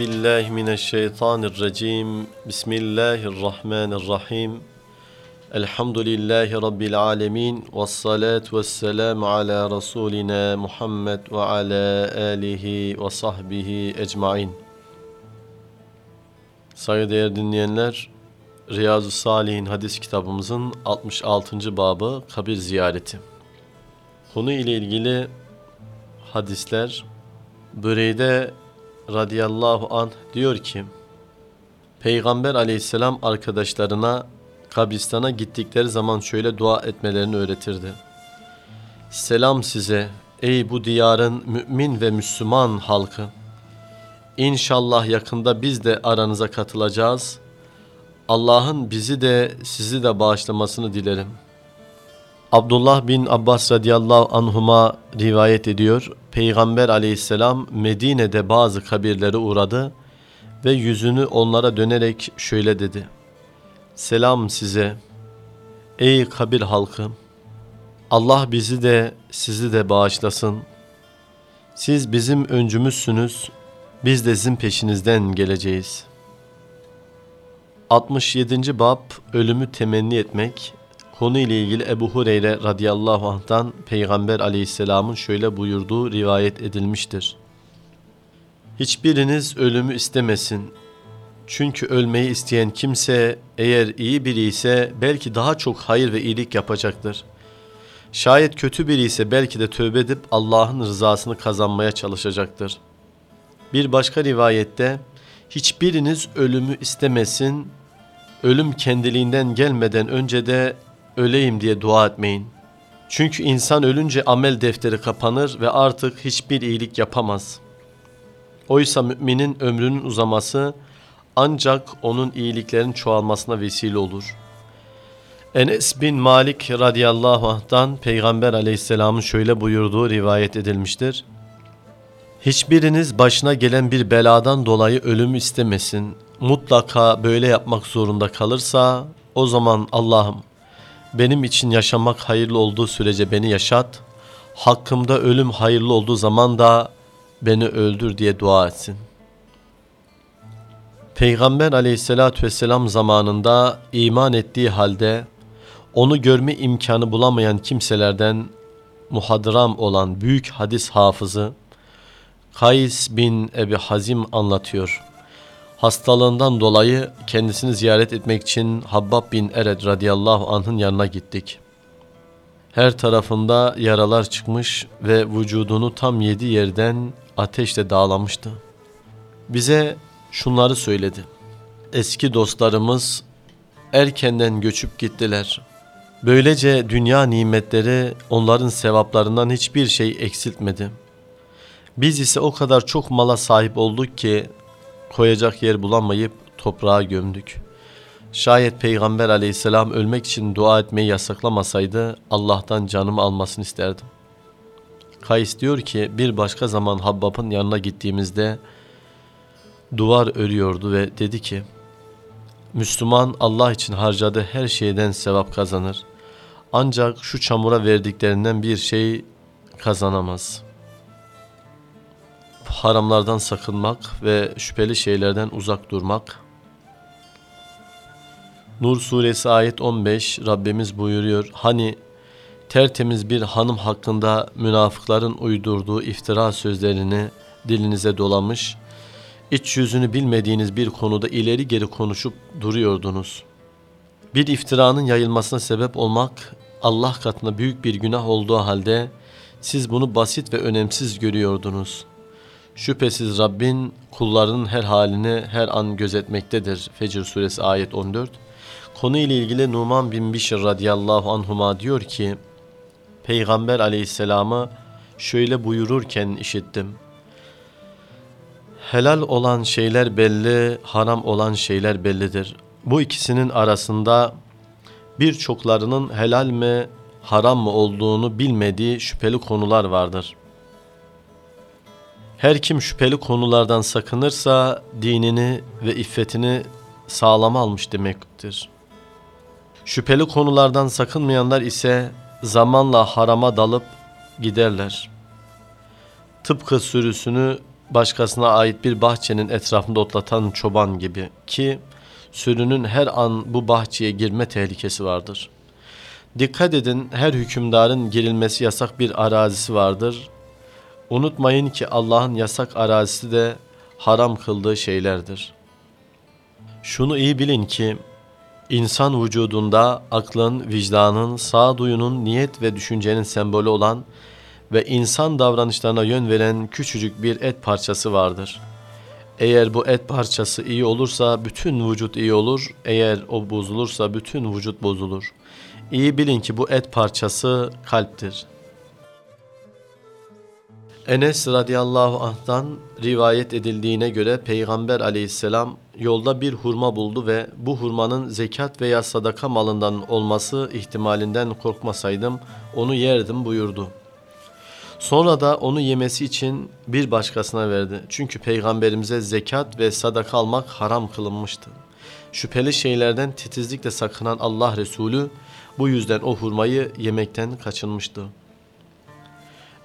Billahi mineşşeytanirracim. Bismillahirrahmanirrahim. Elhamdülillahi rabbil alamin. Ves salatu vesselam ala rasulina Muhammed ve ala alihi ve sahbihi ecmaîn. Saygıdeğer dinleyenler, Riyazu Salihin hadis kitabımızın 66. babı kabir ziyareti. Konu ile ilgili hadisler Büreyde radıyallahu anh diyor ki Peygamber aleyhisselam arkadaşlarına kabristana gittikleri zaman şöyle dua etmelerini öğretirdi. Selam size ey bu diyarın mümin ve Müslüman halkı. İnşallah yakında biz de aranıza katılacağız. Allah'ın bizi de sizi de bağışlamasını dilerim. Abdullah bin Abbas radıyallahu anhuma rivayet ediyor. Peygamber aleyhisselam Medine'de bazı kabirlere uğradı ve yüzünü onlara dönerek şöyle dedi. Selam size ey kabir halkı. Allah bizi de sizi de bağışlasın. Siz bizim öncümüzsünüz, biz de sizin peşinizden geleceğiz. 67. Bab Ölümü temenni etmek Konu ile ilgili Ebu Hureyre radıyallahu anh'tan Peygamber aleyhisselamın şöyle buyurduğu rivayet edilmiştir. Hiçbiriniz ölümü istemesin. Çünkü ölmeyi isteyen kimse eğer iyi biri ise belki daha çok hayır ve iyilik yapacaktır. Şayet kötü biri ise belki de tövbe edip Allah'ın rızasını kazanmaya çalışacaktır. Bir başka rivayette hiçbiriniz ölümü istemesin, ölüm kendiliğinden gelmeden önce de öleyim diye dua etmeyin. Çünkü insan ölünce amel defteri kapanır ve artık hiçbir iyilik yapamaz. Oysa müminin ömrünün uzaması ancak onun iyiliklerin çoğalmasına vesile olur. Enes bin Malik radıyallahu anh'tan Peygamber aleyhisselamın şöyle buyurduğu rivayet edilmiştir. Hiçbiriniz başına gelen bir beladan dolayı ölümü istemesin. Mutlaka böyle yapmak zorunda kalırsa o zaman Allah'ım benim için yaşamak hayırlı olduğu sürece beni yaşat, hakkımda ölüm hayırlı olduğu zaman da beni öldür diye dua etsin. Peygamber aleyhissalatü vesselam zamanında iman ettiği halde onu görme imkanı bulamayan kimselerden muhadram olan büyük hadis hafızı Kays bin Ebi Hazim anlatıyor. Hastalığından dolayı kendisini ziyaret etmek için Habbab bin Ered radıyallahu anh'ın yanına gittik. Her tarafında yaralar çıkmış ve vücudunu tam yedi yerden ateşle dağlamıştı. Bize şunları söyledi. Eski dostlarımız erkenden göçüp gittiler. Böylece dünya nimetleri onların sevaplarından hiçbir şey eksiltmedi. Biz ise o kadar çok mala sahip olduk ki koyacak yer bulamayıp toprağa gömdük. Şayet Peygamber aleyhisselam ölmek için dua etmeyi yasaklamasaydı Allah'tan canımı almasını isterdim. Kays diyor ki bir başka zaman Habbab'ın yanına gittiğimizde duvar örüyordu ve dedi ki Müslüman Allah için harcadığı her şeyden sevap kazanır. Ancak şu çamura verdiklerinden bir şey kazanamaz.'' Haramlardan sakınmak ve şüpheli şeylerden uzak durmak. Nur suresi ayet 15 Rabbimiz buyuruyor. Hani tertemiz bir hanım hakkında münafıkların uydurduğu iftira sözlerini dilinize dolamış, iç yüzünü bilmediğiniz bir konuda ileri geri konuşup duruyordunuz. Bir iftiranın yayılmasına sebep olmak Allah katında büyük bir günah olduğu halde siz bunu basit ve önemsiz görüyordunuz. Şüphesiz Rabbin kullarının her halini her an gözetmektedir. Fecr suresi ayet 14. Konu ile ilgili Numan bin Bişir radıyallahu anhuma diyor ki Peygamber aleyhisselamı şöyle buyururken işittim. Helal olan şeyler belli, haram olan şeyler bellidir. Bu ikisinin arasında birçoklarının helal mi, haram mı olduğunu bilmediği şüpheli konular vardır. Her kim şüpheli konulardan sakınırsa dinini ve iffetini sağlam almış demektir. Şüpheli konulardan sakınmayanlar ise zamanla harama dalıp giderler. Tıpkı sürüsünü başkasına ait bir bahçenin etrafında otlatan çoban gibi ki sürünün her an bu bahçeye girme tehlikesi vardır. Dikkat edin her hükümdarın girilmesi yasak bir arazisi vardır. Unutmayın ki Allah'ın yasak arazisi de haram kıldığı şeylerdir. Şunu iyi bilin ki insan vücudunda aklın, vicdanın, sağduyunun, niyet ve düşüncenin sembolü olan ve insan davranışlarına yön veren küçücük bir et parçası vardır. Eğer bu et parçası iyi olursa bütün vücut iyi olur, eğer o bozulursa bütün vücut bozulur. İyi bilin ki bu et parçası kalptir. Enes radıyallahu anh'tan rivayet edildiğine göre Peygamber aleyhisselam yolda bir hurma buldu ve bu hurmanın zekat veya sadaka malından olması ihtimalinden korkmasaydım onu yerdim buyurdu. Sonra da onu yemesi için bir başkasına verdi. Çünkü peygamberimize zekat ve sadaka almak haram kılınmıştı. Şüpheli şeylerden titizlikle sakınan Allah Resulü bu yüzden o hurmayı yemekten kaçınmıştı.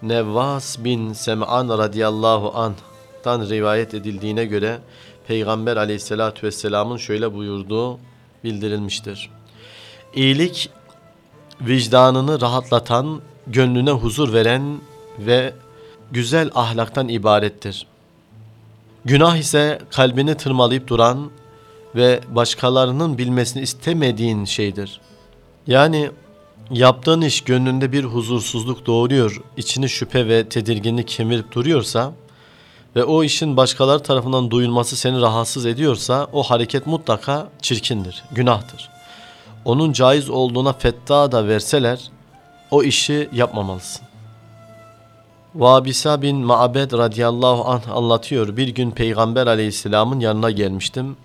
Nevvas bin Sem'an radıyallahu anh'tan rivayet edildiğine göre Peygamber aleyhissalatü vesselamın şöyle buyurduğu bildirilmiştir. İyilik vicdanını rahatlatan, gönlüne huzur veren ve güzel ahlaktan ibarettir. Günah ise kalbini tırmalayıp duran ve başkalarının bilmesini istemediğin şeydir. Yani yaptığın iş gönlünde bir huzursuzluk doğuruyor, içini şüphe ve tedirginlik kemirip duruyorsa ve o işin başkaları tarafından duyulması seni rahatsız ediyorsa o hareket mutlaka çirkindir, günahtır. Onun caiz olduğuna fetta da verseler o işi yapmamalısın. Vabisa bin Ma'bed radıyallahu anh anlatıyor. Bir gün Peygamber aleyhisselamın yanına gelmiştim.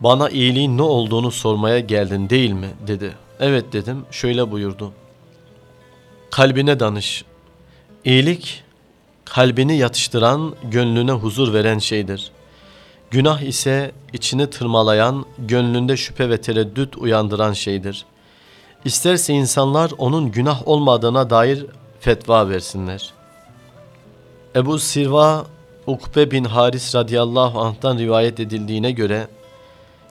Bana iyiliğin ne olduğunu sormaya geldin değil mi? dedi. Evet dedim. Şöyle buyurdu. Kalbine danış. İyilik kalbini yatıştıran, gönlüne huzur veren şeydir. Günah ise içini tırmalayan, gönlünde şüphe ve tereddüt uyandıran şeydir. İsterse insanlar onun günah olmadığına dair fetva versinler. Ebu Sirva Ukbe bin Haris radıyallahu anh'tan rivayet edildiğine göre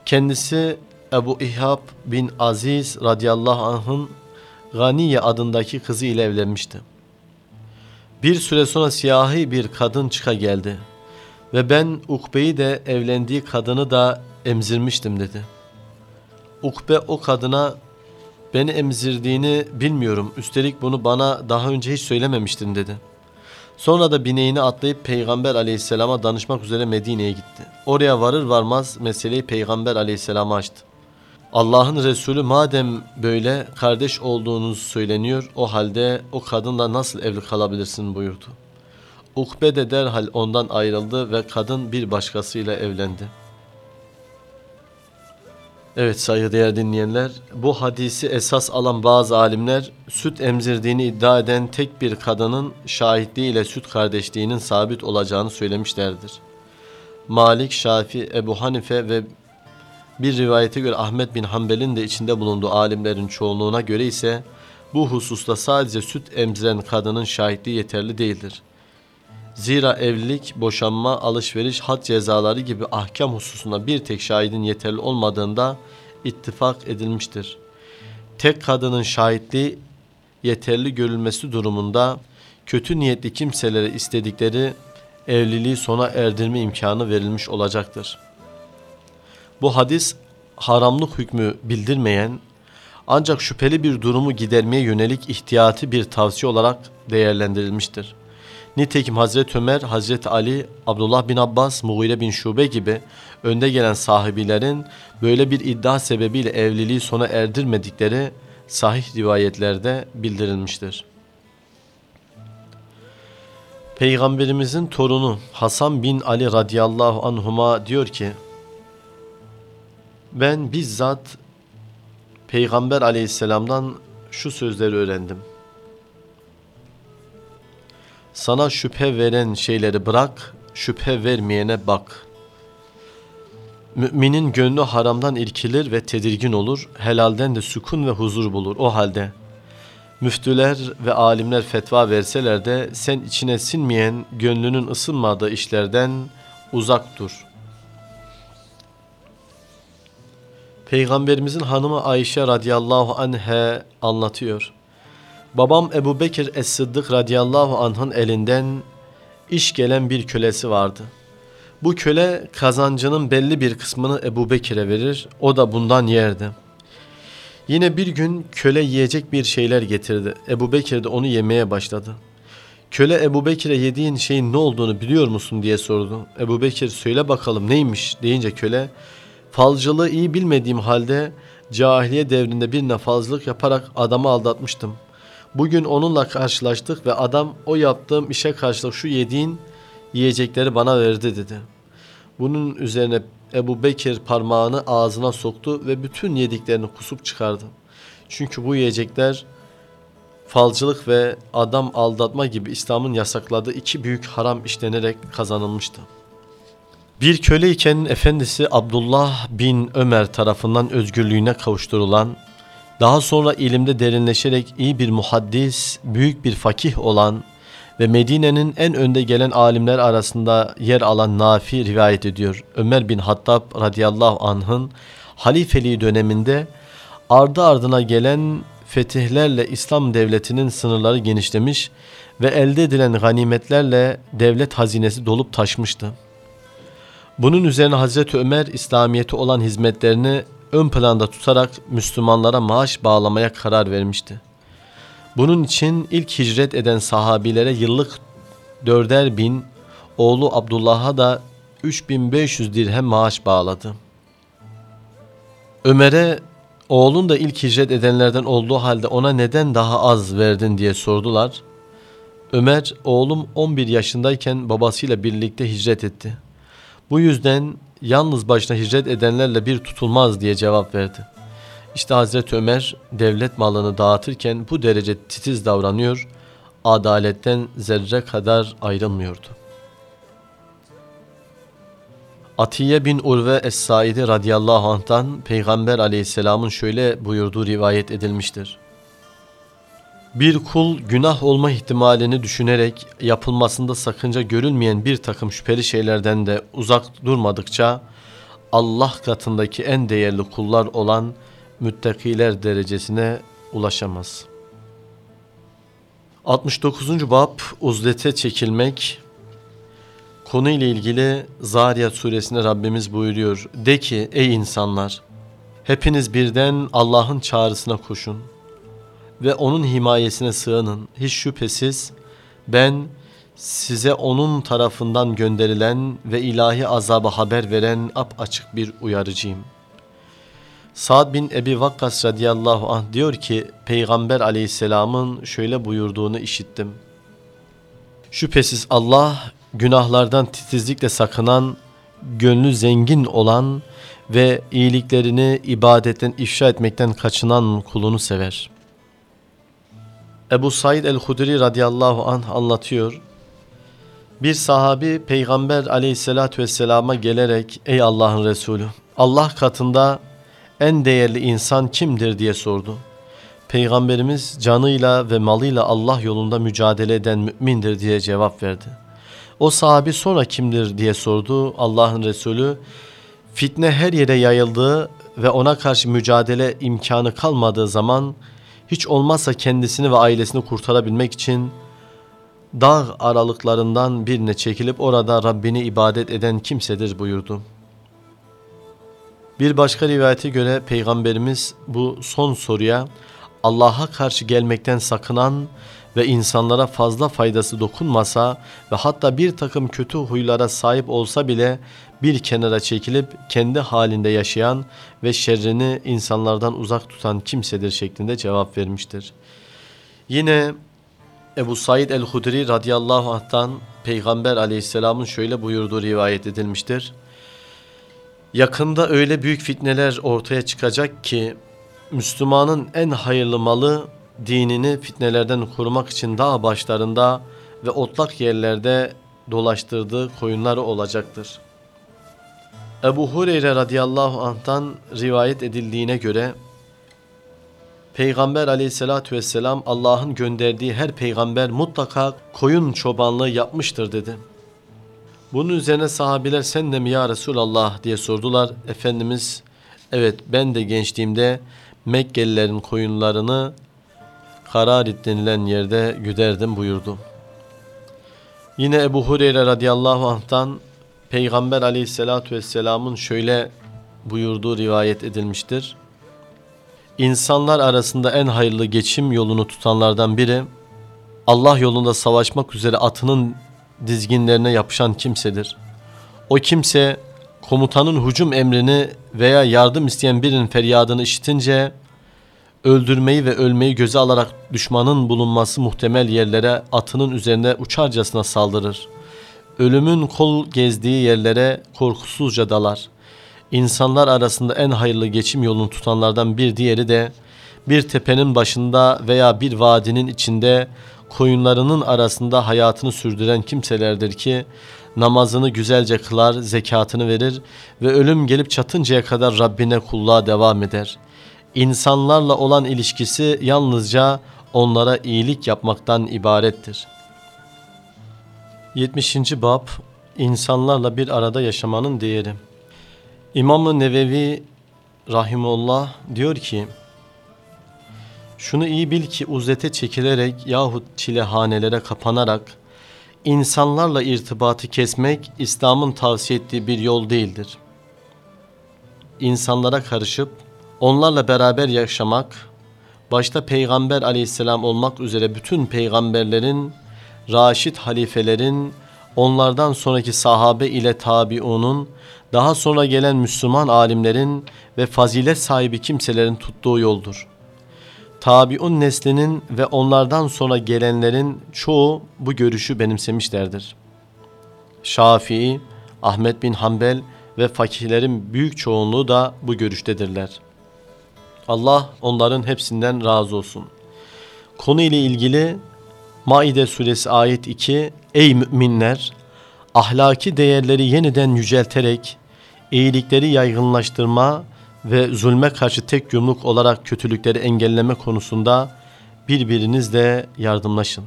kendisi Ebu İhab bin Aziz radıyallahu anh'ın Ganiye adındaki kızı ile evlenmişti. Bir süre sonra siyahi bir kadın çıka geldi ve ben Ukbe'yi de evlendiği kadını da emzirmiştim dedi. Ukbe o kadına beni emzirdiğini bilmiyorum üstelik bunu bana daha önce hiç söylememiştin dedi.'' Sonra da bineğini atlayıp Peygamber aleyhisselama danışmak üzere Medine'ye gitti. Oraya varır varmaz meseleyi Peygamber aleyhisselama açtı. Allah'ın Resulü madem böyle kardeş olduğunuz söyleniyor o halde o kadınla nasıl evli kalabilirsin buyurdu. Ukbe de derhal ondan ayrıldı ve kadın bir başkasıyla evlendi.'' Evet saygıdeğer dinleyenler, bu hadisi esas alan bazı alimler süt emzirdiğini iddia eden tek bir kadının şahitliğiyle süt kardeşliğinin sabit olacağını söylemişlerdir. Malik, Şafi, Ebu Hanife ve bir rivayete göre Ahmet bin Hanbel'in de içinde bulunduğu alimlerin çoğunluğuna göre ise bu hususta sadece süt emziren kadının şahitliği yeterli değildir. Zira evlilik, boşanma, alışveriş, had cezaları gibi ahkam hususunda bir tek şahidin yeterli olmadığında ittifak edilmiştir. Tek kadının şahitliği yeterli görülmesi durumunda kötü niyetli kimselere istedikleri evliliği sona erdirme imkanı verilmiş olacaktır. Bu hadis haramlık hükmü bildirmeyen ancak şüpheli bir durumu gidermeye yönelik ihtiyati bir tavsiye olarak değerlendirilmiştir. Nitekim Hazreti Ömer, Hazreti Ali, Abdullah bin Abbas, Mughire bin Şube gibi önde gelen sahibilerin böyle bir iddia sebebiyle evliliği sona erdirmedikleri sahih rivayetlerde bildirilmiştir. Peygamberimizin torunu Hasan bin Ali radıyallahu anhuma diyor ki ben bizzat Peygamber aleyhisselamdan şu sözleri öğrendim.'' Sana şüphe veren şeyleri bırak, şüphe vermeyene bak. Müminin gönlü haramdan irkilir ve tedirgin olur, helalden de sükun ve huzur bulur. O halde Müftüler ve alimler fetva verseler de sen içine sinmeyen, gönlünün ısınmadığı işlerden uzak dur. Peygamberimizin hanımı Ayşe radıyallahu anhe anlatıyor. Babam Ebu Bekir Es-Sıddık radıyallahu anh'ın elinden iş gelen bir kölesi vardı. Bu köle kazancının belli bir kısmını Ebu Bekir'e verir, o da bundan yerdi. Yine bir gün köle yiyecek bir şeyler getirdi. Ebu Bekir de onu yemeye başladı. Köle Ebu Bekir'e yediğin şeyin ne olduğunu biliyor musun diye sordu. Ebu Bekir söyle bakalım neymiş deyince köle falcılığı iyi bilmediğim halde cahiliye devrinde birine fazlalık yaparak adamı aldatmıştım. Bugün onunla karşılaştık ve adam o yaptığım işe karşılık şu yediğin yiyecekleri bana verdi dedi. Bunun üzerine Ebu Bekir parmağını ağzına soktu ve bütün yediklerini kusup çıkardı. Çünkü bu yiyecekler falcılık ve adam aldatma gibi İslam'ın yasakladığı iki büyük haram işlenerek kazanılmıştı. Bir köleyken efendisi Abdullah bin Ömer tarafından özgürlüğüne kavuşturulan, daha sonra ilimde derinleşerek iyi bir muhaddis, büyük bir fakih olan ve Medine'nin en önde gelen alimler arasında yer alan Nafi rivayet ediyor. Ömer bin Hattab radıyallahu anh'ın halifeliği döneminde ardı ardına gelen fetihlerle İslam devletinin sınırları genişlemiş ve elde edilen ganimetlerle devlet hazinesi dolup taşmıştı. Bunun üzerine Hazreti Ömer İslamiyeti olan hizmetlerini ön planda tutarak Müslümanlara maaş bağlamaya karar vermişti. Bunun için ilk hicret eden sahabilere yıllık dörder bin, oğlu Abdullah'a da 3500 dirhem maaş bağladı. Ömer'e oğlun da ilk hicret edenlerden olduğu halde ona neden daha az verdin diye sordular. Ömer oğlum 11 yaşındayken babasıyla birlikte hicret etti. Bu yüzden yalnız başına hicret edenlerle bir tutulmaz diye cevap verdi. İşte Hazreti Ömer devlet malını dağıtırken bu derece titiz davranıyor, adaletten zerre kadar ayrılmıyordu. Atiye bin Urve Es-Saidi radıyallahu anh'tan Peygamber aleyhisselamın şöyle buyurduğu rivayet edilmiştir. Bir kul günah olma ihtimalini düşünerek yapılmasında sakınca görülmeyen bir takım şüpheli şeylerden de uzak durmadıkça Allah katındaki en değerli kullar olan müttakiler derecesine ulaşamaz. 69. Bab Uzlete çekilmek Konu ile ilgili Zariyat suresinde Rabbimiz buyuruyor. De ki ey insanlar hepiniz birden Allah'ın çağrısına koşun ve onun himayesine sığının. Hiç şüphesiz ben size onun tarafından gönderilen ve ilahi azaba haber veren ap açık bir uyarıcıyım. Sa'd bin Ebi Vakkas radıyallahu anh diyor ki Peygamber aleyhisselamın şöyle buyurduğunu işittim. Şüphesiz Allah günahlardan titizlikle sakınan, gönlü zengin olan ve iyiliklerini ibadetten ifşa etmekten kaçınan kulunu sever.'' Ebu Said el-Hudri radıyallahu anh anlatıyor. Bir sahabi peygamber aleyhissalatü vesselama gelerek ey Allah'ın Resulü Allah katında en değerli insan kimdir diye sordu. Peygamberimiz canıyla ve malıyla Allah yolunda mücadele eden mümindir diye cevap verdi. O sahabi sonra kimdir diye sordu. Allah'ın Resulü fitne her yere yayıldığı ve ona karşı mücadele imkanı kalmadığı zaman hiç olmazsa kendisini ve ailesini kurtarabilmek için dağ aralıklarından birine çekilip orada Rabbini ibadet eden kimsedir buyurdu. Bir başka rivayete göre Peygamberimiz bu son soruya Allah'a karşı gelmekten sakınan ve insanlara fazla faydası dokunmasa ve hatta bir takım kötü huylara sahip olsa bile bir kenara çekilip kendi halinde yaşayan ve şerrini insanlardan uzak tutan kimsedir şeklinde cevap vermiştir. Yine Ebu Said el-Hudri radıyallahu anh'tan Peygamber aleyhisselamın şöyle buyurduğu rivayet edilmiştir. Yakında öyle büyük fitneler ortaya çıkacak ki Müslümanın en hayırlı malı dinini fitnelerden korumak için dağ başlarında ve otlak yerlerde dolaştırdığı koyunları olacaktır. Ebu Hureyre radıyallahu anh'tan rivayet edildiğine göre Peygamber aleyhissalatü vesselam Allah'ın gönderdiği her peygamber mutlaka koyun çobanlığı yapmıştır dedi. Bunun üzerine sahabiler sen de mi ya Resulallah diye sordular. Efendimiz evet ben de gençliğimde Mekkelilerin koyunlarını Kararit denilen yerde güderdim buyurdu. Yine Ebu Hureyre radıyallahu anh'tan Peygamber aleyhissalatü vesselamın şöyle buyurduğu rivayet edilmiştir. İnsanlar arasında en hayırlı geçim yolunu tutanlardan biri Allah yolunda savaşmak üzere atının dizginlerine yapışan kimsedir. O kimse komutanın hücum emrini veya yardım isteyen birinin feryadını işitince öldürmeyi ve ölmeyi göze alarak düşmanın bulunması muhtemel yerlere atının üzerine uçarcasına saldırır. Ölümün kol gezdiği yerlere korkusuzca dalar. İnsanlar arasında en hayırlı geçim yolunu tutanlardan bir diğeri de bir tepenin başında veya bir vadinin içinde koyunlarının arasında hayatını sürdüren kimselerdir ki namazını güzelce kılar, zekatını verir ve ölüm gelip çatıncaya kadar Rabbine kulluğa devam eder. İnsanlarla olan ilişkisi yalnızca onlara iyilik yapmaktan ibarettir. 70. Bab İnsanlarla bir arada yaşamanın değeri İmam-ı Nevevi Rahimullah diyor ki Şunu iyi bil ki uzete çekilerek yahut çilehanelere kapanarak insanlarla irtibatı kesmek İslam'ın tavsiye ettiği bir yol değildir. İnsanlara karışıp onlarla beraber yaşamak, başta Peygamber aleyhisselam olmak üzere bütün peygamberlerin, raşit halifelerin, onlardan sonraki sahabe ile tabiunun, daha sonra gelen Müslüman alimlerin ve fazilet sahibi kimselerin tuttuğu yoldur. Tabiun neslinin ve onlardan sonra gelenlerin çoğu bu görüşü benimsemişlerdir. Şafii, Ahmet bin Hanbel ve fakihlerin büyük çoğunluğu da bu görüştedirler. Allah onların hepsinden razı olsun. Konu ile ilgili Maide suresi ayet 2 Ey müminler! Ahlaki değerleri yeniden yücelterek iyilikleri yaygınlaştırma ve zulme karşı tek yumruk olarak kötülükleri engelleme konusunda birbirinizle yardımlaşın.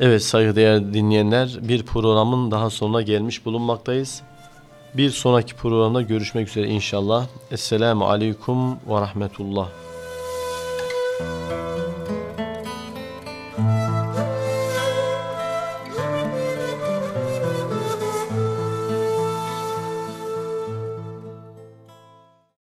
Evet saygıdeğer dinleyenler bir programın daha sonuna gelmiş bulunmaktayız. Bir sonraki programda görüşmek üzere inşallah. Esselamu Aleyküm ve Rahmetullah.